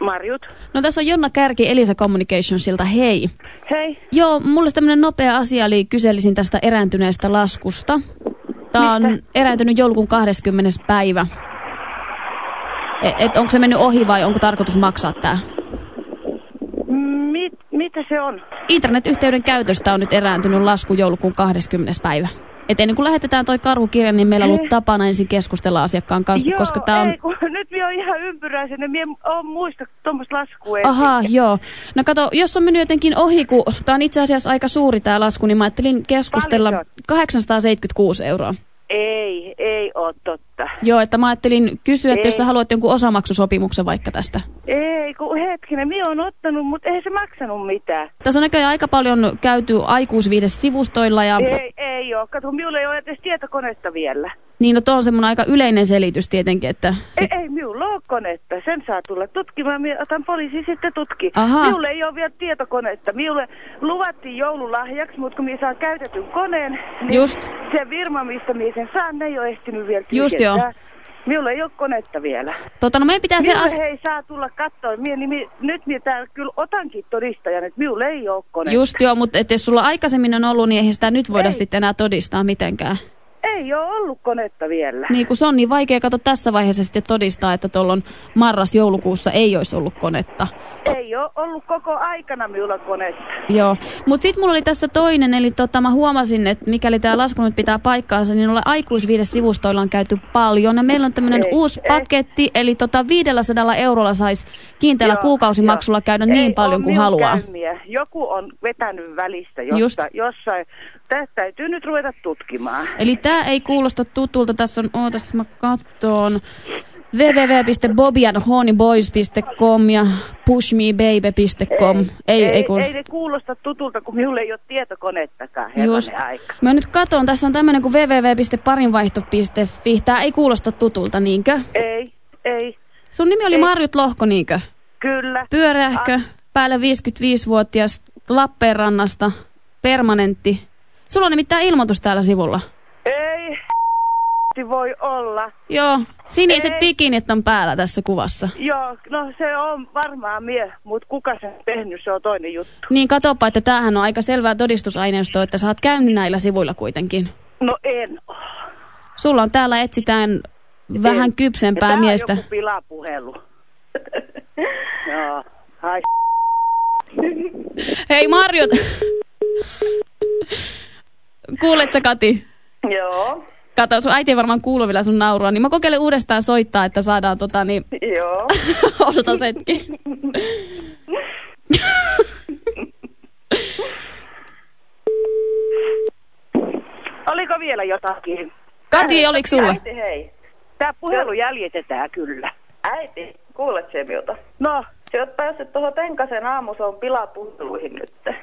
Marjut. No tässä on Jonna Kärki Elisa Communicationsilta, hei. Hei. Joo, mulle tämmönen nopea asia, eli kyselisin tästä erääntyneestä laskusta. Tää on Mistä? erääntynyt joulukuun 20. päivä. Et, et onko se mennyt ohi vai onko tarkoitus maksaa tää? Mit, mitä se on? Internetyhteyden käytöstä on nyt erääntynyt lasku joulukuun 20. päivä. Et ennen kuin lähetetään toi karhukirja, niin meillä on ollut Eh. tapana ensin keskustella asiakkaan kanssa, Joo, koska tää on... ei, kun nyt minä olen ihan ympyräisen, minä en muista tuommoista laskua. Aha, joo. No kato, jos on mennyt jotenkin ohi, kun tämä on itse asiassa aika suuri tämä lasku, niin mä ajattelin keskustella Paljon. 876 euroa. Ei, ei ole totta. Joo, että mä ajattelin kysyä, että jos Ei. sä haluat jonkun osamaksusopimuksen vaikka tästä. Ei, kun hetkinen, minä olen ottanut, mutta ei se maksanut mitään. Tässä on näköjään aika paljon käyty aikuisviidesivustoilla ja Ei, ei ole. Kato, minulla ei ole edes tietokonetta vielä. niin no tuo on semmoinen aika yleinen selitys tietenkin, että Ei, sit, ei minulla ole konetta. Sen saa tulla tutkimaan. Minä otan poliisi sitten tutki. Aha. Minulla ei ole vielä tietokonetta. Minulle luvattiin joululahjaksi, mutta kun minä saan käytetyn koneen, niin Just. se firma, mistä minä sen saan, ne ei ole ehtinyt vielä Just tyhjentää. Minulla ei ole konetta vielä. tota, no meidän pitää se Minulle as... hei saa tulla katsoa. Mie, niin, mi, nyt minä täällä kyllä otankin todistajan, että minulla ei ole konetta. Just joo, mutta et jos sulla aikaisemmin on ollut, niin eihän sitä nyt voida Ei. sitten enää todistaa mitenkään. Ei ole ollut konetta vielä. Niin kun se on niin vaikea kato tässä vaiheessa sitten todistaa, että tuolloin marras-joulukuussa ei olisi ollut konetta. Ei ole ollut koko aikana minulla konetta. Joo, mutta sitten mulla oli tässä toinen, eli tota, mä huomasin, että mikäli tämä lasku nyt pitää paikkaansa, niin noilla aikuisviidesivustoilla on käyty paljon. Ja meillä on tämmöinen uusi ei. paketti, eli tota 500 eurolla saisi kiinteällä Joo, kuukausimaksulla joo. käydä niin Ei paljon oo kuin haluaa. Käymiä. Joku on vetänyt välistä Just. jossain. Tästä täytyy nyt ruveta tutkimaan. Eli tämä ei kuulosta tutulta. Tässä on, ootas mä kattoon, www.bobianhoneyboys.com ja pushmebaby.com. Ei, ei, ei, kuul... ei ne kuulosta tutulta, kun minulla ei ole tietokonettakaan. Just. Aika. Mä nyt katon, tässä on tämmöinen kuin www.parinvaihto.fi. Tää ei kuulosta tutulta, niinkö? Ei, ei, Sun nimi oli Ei. Marjut Lohko, niinkö? kyllä. Pyörähkö, päälle 55-vuotias, Lappeenrannasta, permanentti. Sulla on nimittäin ilmoitus täällä sivulla. Ei, voi olla. Joo, siniset Ei. bikinit on päällä tässä kuvassa. Joo, no se on varmaan mie, mutta kuka sen tehnyt, se on toinen juttu. Niin katopa, että tämähän on aika selvää todistusaineistoa, että sä oot käynyt näillä sivuilla kuitenkin. No en. Sulla on täällä etsitään vähän En. kypsempää Ja tää miestä. on joku pilapuhelu. Joo, hai. Hei Marjut! Kuulet sä Kati? Joo, Kato, sun äiti ei varmaan kuulu vielä sun naurua, niin mä kokeilen uudestaan soittaa, että saadaan tota niin... joo. Odotas hetki. Oliko vielä jotakin? Kati, oliko sulla? Äiti, hei. Tämä puhelu jäljitetään kyllä. Äiti, kuulet se minulta? No, Sä oot päässyt tuohon Tenkasen aamusoon pilapuhteluihin nyt.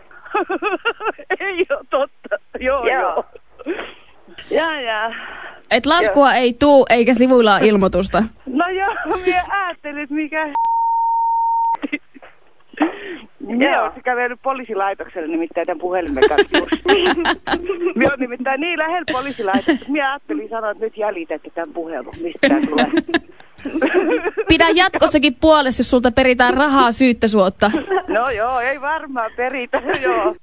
ei ole totta. Joo, joo. Joo. Ja, ja. Et laskua ei tuu, eikä sivuilla ole ilmoitusta. No joo, minä ajattelin, että mikä... Minä Joo. olisin kävellyt poliisilaitokselle nimittäin tämän puhelimen kanssa just. Minä olen nimittäin niin lähellä poliisilaitosta, minä ajattelin sanoa, että nyt jäljitette tämän puhelun, mistä tämä tulee. Pidä jatkossakin puolessa, jos sulta peritään rahaa syyttä suotta. No joo, ei varmaan peritä, joo.